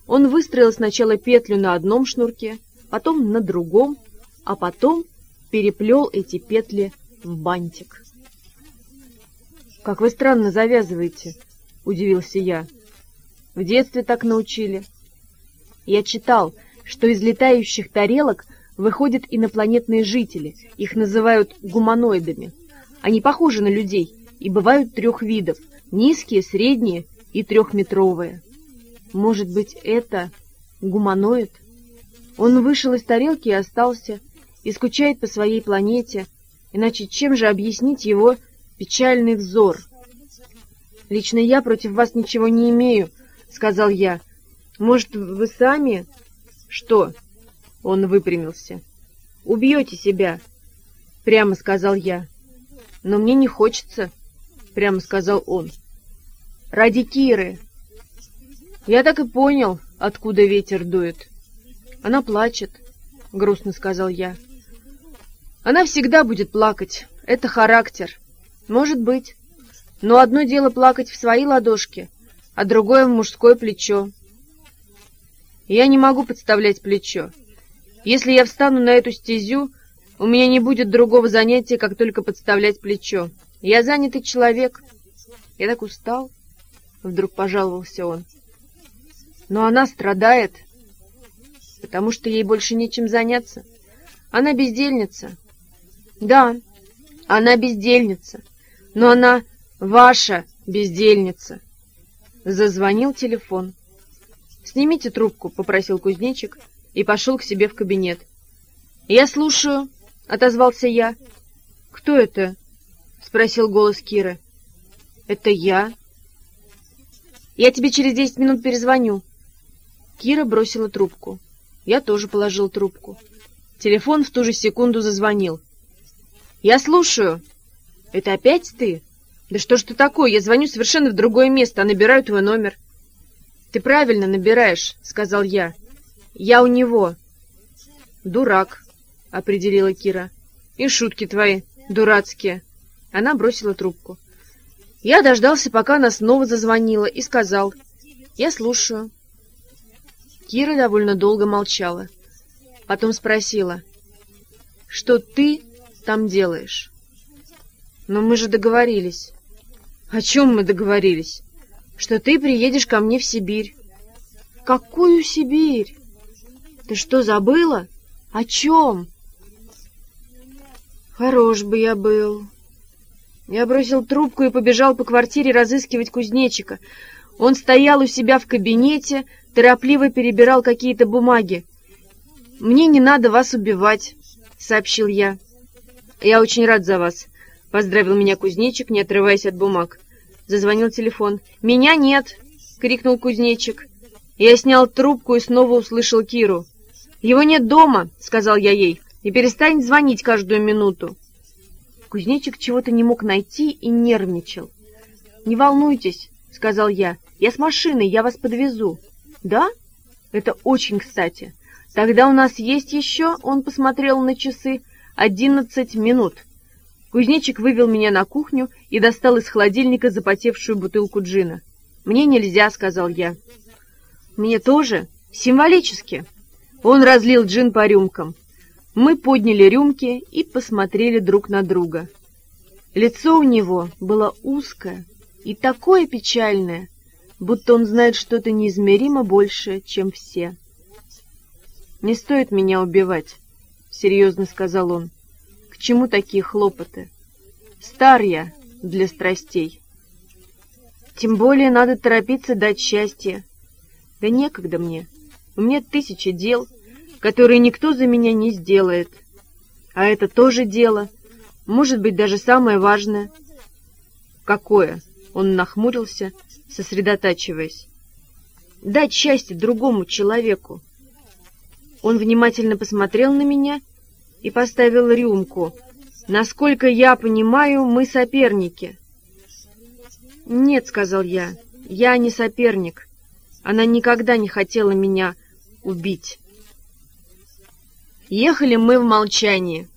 Он выстроил сначала петлю на одном шнурке, потом на другом, а потом переплел эти петли в бантик. «Как вы странно завязываете», — удивился я. «В детстве так научили». Я читал, что из летающих тарелок выходят инопланетные жители, их называют гуманоидами. Они похожи на людей и бывают трех видов – низкие, средние и трехметровые. Может быть, это гуманоид? Он вышел из тарелки и остался, и скучает по своей планете, иначе чем же объяснить его печальный взор? «Лично я против вас ничего не имею», — сказал я. «Может, вы сами...» «Что?» — он выпрямился. «Убьете себя», — прямо сказал я. «Но мне не хочется», — прямо сказал он. «Ради Киры». Я так и понял, откуда ветер дует. Она плачет, — грустно сказал я. Она всегда будет плакать. Это характер. Может быть. Но одно дело плакать в свои ладошки, а другое в мужское плечо. Я не могу подставлять плечо. Если я встану на эту стезю, у меня не будет другого занятия, как только подставлять плечо. Я занятый человек. Я так устал, — вдруг пожаловался он. Но она страдает, потому что ей больше нечем заняться. Она бездельница, да, она бездельница, но она ваша бездельница. Зазвонил телефон. «Снимите трубку», — попросил кузнечик и пошел к себе в кабинет. «Я слушаю», — отозвался я. «Кто это?» — спросил голос Киры. «Это я». «Я тебе через десять минут перезвоню». Кира бросила трубку. Я тоже положил трубку. Телефон в ту же секунду зазвонил. «Я слушаю». «Это опять ты?» «Да что ж ты такое? Я звоню совершенно в другое место, а набираю твой номер». «Ты правильно набираешь», — сказал я. «Я у него». «Дурак», — определила Кира. «И шутки твои, дурацкие». Она бросила трубку. Я дождался, пока она снова зазвонила, и сказал. «Я слушаю». Кира довольно долго молчала. Потом спросила. «Что ты там делаешь? Но мы же договорились. О чем мы договорились? Что ты приедешь ко мне в Сибирь. Какую Сибирь? Ты что, забыла? О чем? Хорош бы я был. Я бросил трубку и побежал по квартире разыскивать кузнечика. Он стоял у себя в кабинете, торопливо перебирал какие-то бумаги. «Мне не надо вас убивать», — сообщил я. «Я очень рад за вас», — поздравил меня кузнечик, не отрываясь от бумаг. Зазвонил телефон. «Меня нет!» — крикнул кузнечик. Я снял трубку и снова услышал Киру. «Его нет дома», — сказал я ей, — «и перестань звонить каждую минуту». Кузнечик чего-то не мог найти и нервничал. «Не волнуйтесь», — сказал я, — «я с машиной, я вас подвезу». «Да? Это очень кстати. Тогда у нас есть еще...» — он посмотрел на часы одиннадцать минут. Кузнечик вывел меня на кухню и достал из холодильника запотевшую бутылку джина. «Мне нельзя», — сказал я. «Мне тоже. Символически». Он разлил джин по рюмкам. Мы подняли рюмки и посмотрели друг на друга. Лицо у него было узкое и такое печальное, будто он знает что-то неизмеримо большее, чем все. «Не стоит меня убивать», — серьезно сказал он. «К чему такие хлопоты? Стар я для страстей. Тем более надо торопиться дать счастье. Да некогда мне. У меня тысяча дел, которые никто за меня не сделает. А это тоже дело, может быть, даже самое важное. Какое? Он нахмурился, сосредотачиваясь. Дать счастье другому человеку. Он внимательно посмотрел на меня и поставил рюмку. «Насколько я понимаю, мы соперники». «Нет», — сказал я, — «я не соперник. Она никогда не хотела меня убить». Ехали мы в молчании.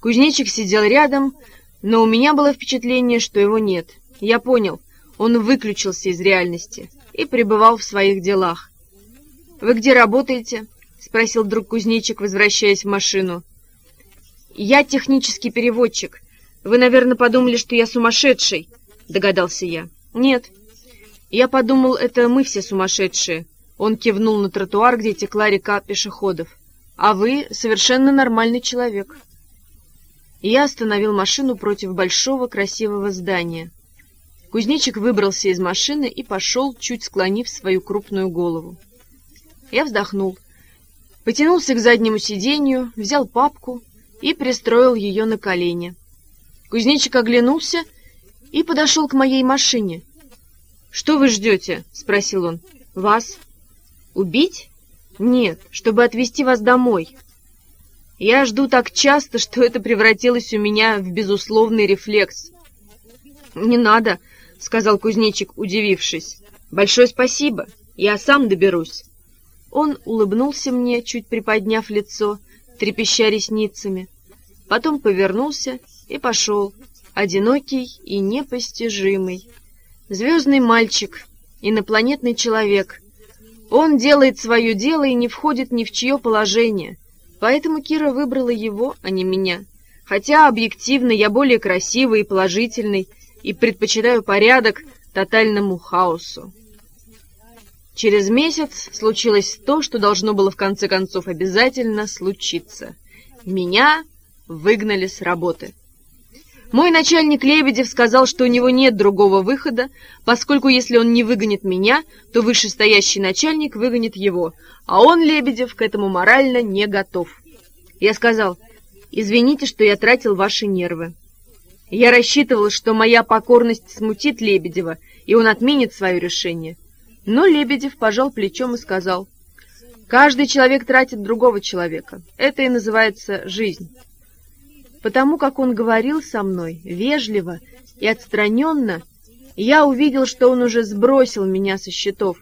Кузнечик сидел рядом, но у меня было впечатление, что его нет. Я понял, он выключился из реальности и пребывал в своих делах. «Вы где работаете?» — спросил друг кузнечик, возвращаясь в машину. «Я технический переводчик. Вы, наверное, подумали, что я сумасшедший», — догадался я. «Нет». Я подумал, это мы все сумасшедшие. Он кивнул на тротуар, где текла река пешеходов. «А вы совершенно нормальный человек» я остановил машину против большого красивого здания. Кузнечик выбрался из машины и пошел, чуть склонив свою крупную голову. Я вздохнул, потянулся к заднему сиденью, взял папку и пристроил ее на колени. Кузнечик оглянулся и подошел к моей машине. «Что вы ждете?» — спросил он. «Вас? Убить? Нет, чтобы отвезти вас домой». Я жду так часто, что это превратилось у меня в безусловный рефлекс. «Не надо», — сказал кузнечик, удивившись. «Большое спасибо, я сам доберусь». Он улыбнулся мне, чуть приподняв лицо, трепеща ресницами. Потом повернулся и пошел, одинокий и непостижимый. Звездный мальчик, инопланетный человек. Он делает свое дело и не входит ни в чье положение — Поэтому Кира выбрала его, а не меня. Хотя объективно я более красивый и положительный, и предпочитаю порядок тотальному хаосу. Через месяц случилось то, что должно было в конце концов обязательно случиться. Меня выгнали с работы. Мой начальник Лебедев сказал, что у него нет другого выхода, поскольку если он не выгонит меня, то вышестоящий начальник выгонит его, а он, Лебедев, к этому морально не готов. Я сказал, извините, что я тратил ваши нервы. Я рассчитывал, что моя покорность смутит Лебедева, и он отменит свое решение. Но Лебедев пожал плечом и сказал, каждый человек тратит другого человека. Это и называется жизнь. Потому как он говорил со мной вежливо и отстраненно, я увидел, что он уже сбросил меня со счетов.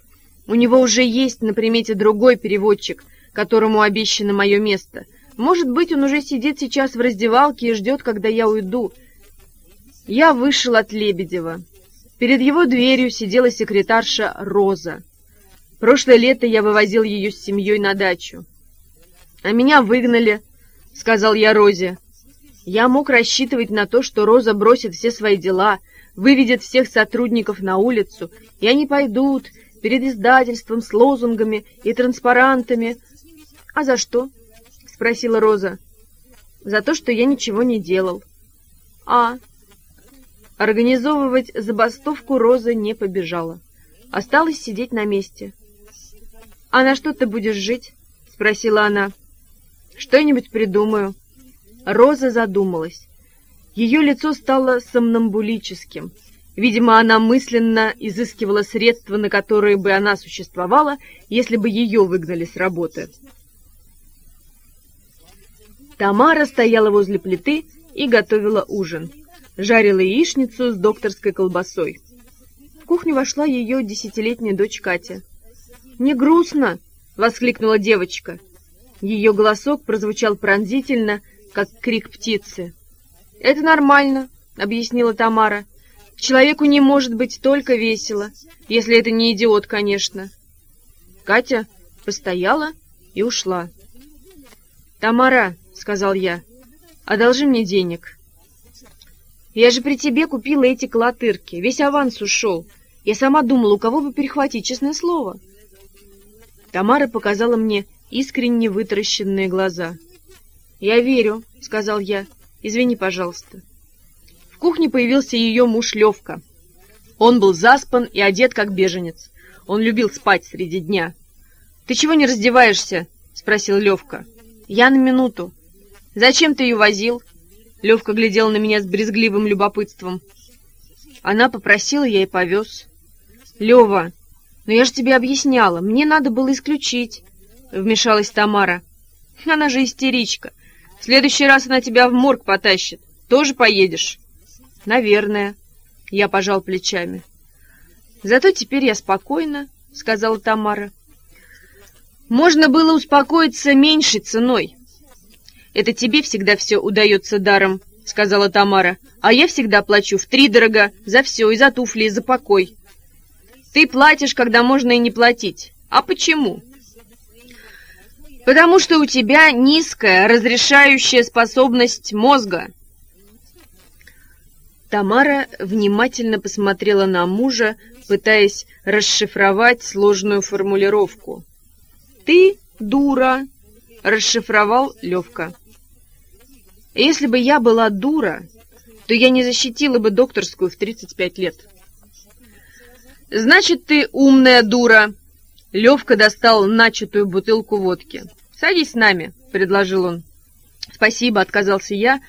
У него уже есть на примете другой переводчик, которому обещано мое место. Может быть, он уже сидит сейчас в раздевалке и ждет, когда я уйду. Я вышел от Лебедева. Перед его дверью сидела секретарша Роза. Прошлое лето я вывозил ее с семьей на дачу. «А меня выгнали», — сказал я Розе. Я мог рассчитывать на то, что Роза бросит все свои дела, выведет всех сотрудников на улицу, и они пойдут перед издательством с лозунгами и транспарантами. А за что? — спросила Роза. За то, что я ничего не делал. А? Организовывать забастовку Роза не побежала. Осталось сидеть на месте. «А на что ты будешь жить?» — спросила она. «Что-нибудь придумаю». Роза задумалась. Ее лицо стало сомнамбулическим. Видимо, она мысленно изыскивала средства, на которые бы она существовала, если бы ее выгнали с работы. Тамара стояла возле плиты и готовила ужин. Жарила яичницу с докторской колбасой. В кухню вошла ее десятилетняя дочь Катя. «Не грустно!» — воскликнула девочка. Ее голосок прозвучал пронзительно, как крик птицы. «Это нормально», — объяснила Тамара. «Человеку не может быть только весело, если это не идиот, конечно». Катя постояла и ушла. «Тамара», — сказал я, — «одолжи мне денег». «Я же при тебе купила эти колотырки, весь аванс ушел. Я сама думала, у кого бы перехватить, честное слово». Тамара показала мне искренне вытаращенные глаза — «Я верю», — сказал я. «Извини, пожалуйста». В кухне появился ее муж Левка. Он был заспан и одет как беженец. Он любил спать среди дня. «Ты чего не раздеваешься?» — спросил Левка. «Я на минуту». «Зачем ты ее возил?» Левка глядел на меня с брезгливым любопытством. Она попросила, я и повез. «Лева, но я же тебе объясняла, мне надо было исключить», — вмешалась Тамара. «Она же истеричка. В следующий раз она тебя в морг потащит. Тоже поедешь?» «Наверное», — я пожал плечами. «Зато теперь я спокойна», — сказала Тамара. «Можно было успокоиться меньшей ценой». «Это тебе всегда все удается даром», — сказала Тамара. «А я всегда плачу втридорога за все, и за туфли, и за покой». «Ты платишь, когда можно и не платить. А почему?» «Потому что у тебя низкая разрешающая способность мозга». Тамара внимательно посмотрела на мужа, пытаясь расшифровать сложную формулировку. «Ты дура!» — расшифровал Левка. «Если бы я была дура, то я не защитила бы докторскую в 35 лет». «Значит, ты умная дура!» Левка достал начатую бутылку водки. «Садись с нами», — предложил он. «Спасибо», — отказался я,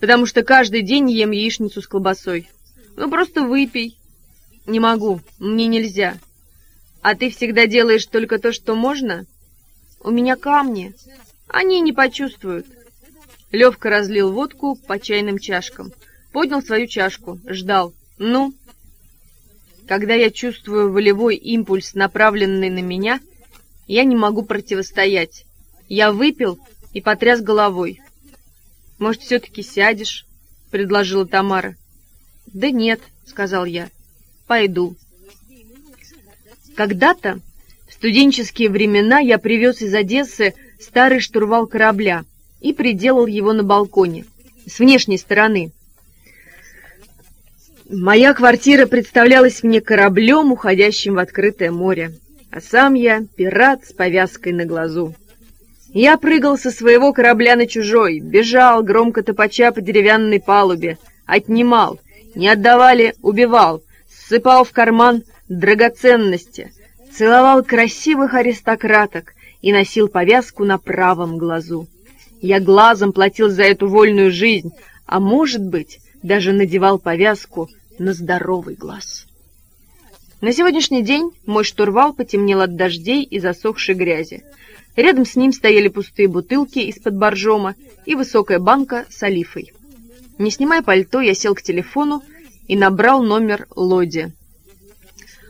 потому что каждый день ем яичницу с колбасой. «Ну, просто выпей». «Не могу, мне нельзя». «А ты всегда делаешь только то, что можно?» «У меня камни. Они не почувствуют». Левка разлил водку по чайным чашкам. Поднял свою чашку, ждал. «Ну?» Когда я чувствую волевой импульс, направленный на меня, я не могу противостоять. Я выпил и потряс головой. «Может, все-таки сядешь?» — предложила Тамара. «Да нет», — сказал я. «Пойду». Когда-то, в студенческие времена, я привез из Одессы старый штурвал корабля и приделал его на балконе, с внешней стороны. Моя квартира представлялась мне кораблем, уходящим в открытое море, а сам я пират с повязкой на глазу. Я прыгал со своего корабля на чужой, бежал, громко топача по деревянной палубе, отнимал, не отдавали, убивал, ссыпал в карман драгоценности, целовал красивых аристократок и носил повязку на правом глазу. Я глазом платил за эту вольную жизнь, а, может быть, даже надевал повязку на здоровый глаз. На сегодняшний день мой штурвал потемнел от дождей и засохшей грязи. Рядом с ним стояли пустые бутылки из-под боржома и высокая банка с олифой. Не снимая пальто, я сел к телефону и набрал номер Лоди.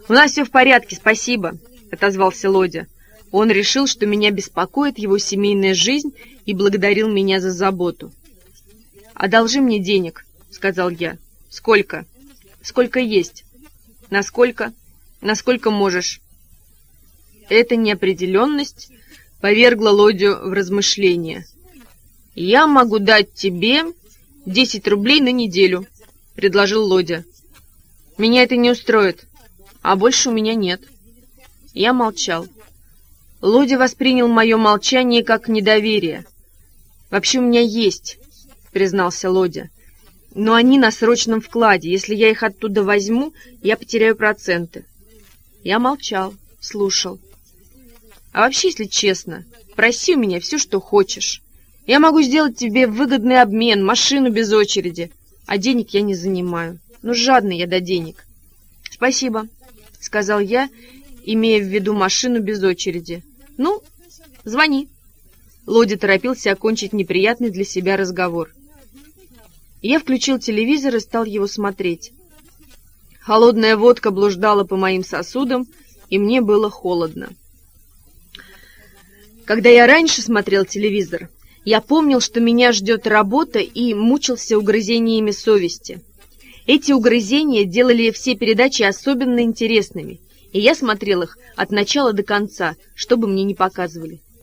«У нас все в порядке, спасибо», — отозвался Лодя. Он решил, что меня беспокоит его семейная жизнь и благодарил меня за заботу. «Одолжи мне денег», — сказал я. «Сколько?» Сколько есть? Насколько? Насколько можешь? Эта неопределенность повергла Лодю в размышления. «Я могу дать тебе десять рублей на неделю», — предложил Лодя. «Меня это не устроит, а больше у меня нет». Я молчал. Лодя воспринял мое молчание как недоверие. «Вообще у меня есть», — признался Лодя. Но они на срочном вкладе. Если я их оттуда возьму, я потеряю проценты. Я молчал, слушал. А вообще, если честно, проси у меня все, что хочешь. Я могу сделать тебе выгодный обмен, машину без очереди. А денег я не занимаю. Ну, жадный я до денег. Спасибо, сказал я, имея в виду машину без очереди. Ну, звони. Лоди торопился окончить неприятный для себя разговор. Я включил телевизор и стал его смотреть. Холодная водка блуждала по моим сосудам, и мне было холодно. Когда я раньше смотрел телевизор, я помнил, что меня ждет работа и мучился угрызениями совести. Эти угрызения делали все передачи особенно интересными, и я смотрел их от начала до конца, что бы мне ни показывали.